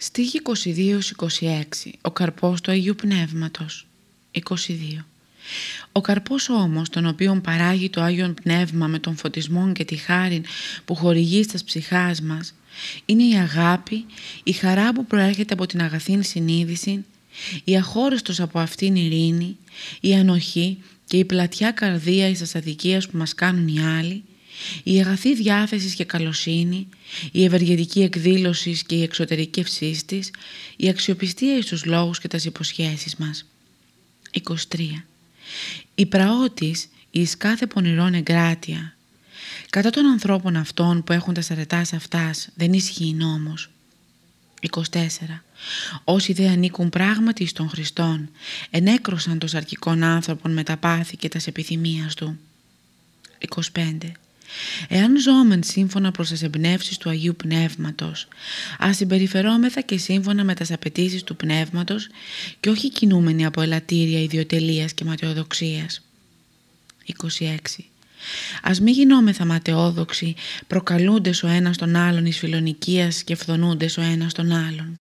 Στοίχη 22-26 Ο καρπός του Αγίου Πνεύματος. 22 Ο καρπός όμως τον οποίον παράγει το Άγιον Πνεύμα με τον φωτισμό και τη χάρη που χορηγεί στα ψυχάς μας είναι η αγάπη, η χαρά που προέρχεται από την αγαθήν συνείδηση, η αχώριστος από αυτήν ειρήνη, η ανοχή και η πλατιά καρδία εις αδικίας που μας κάνουν οι άλλοι, η αγαθή διάθεσης και καλοσύνη, η ευεργετική εκδήλωσης και η εξωτερική ευσύς της, η αξιοπιστία εις τους λόγους και τα υποσχέσεις μας. 23. Η πραότης εις κάθε πονηρών εγκράτεια. Κατά των ανθρώπων αυτών που έχουν τα σαρετάς αυτάς δεν ισχύει νόμος. 24. Όσοι δεν ανήκουν πράγματι στον Χριστόν, ενέκρωσαν των σαρκικών άνθρωπων με τα πάθη και τας επιθυμίας του. 25. Εάν ζώμεν σύμφωνα προς τις εμπνεύσεις του Αγίου Πνεύματος, ας συμπεριφερόμεθα και σύμφωνα με τις απαιτήσεις του Πνεύματος και όχι κινούμενοι από ελαττήρια ιδιοτελείας και ματαιοδοξίας. 26. Ας μη γινόμεθα ματαιόδοξοι, προκαλούντες ο ένας τον άλλον εις φιλονικίας και φθονούντες ο ένας τον άλλον.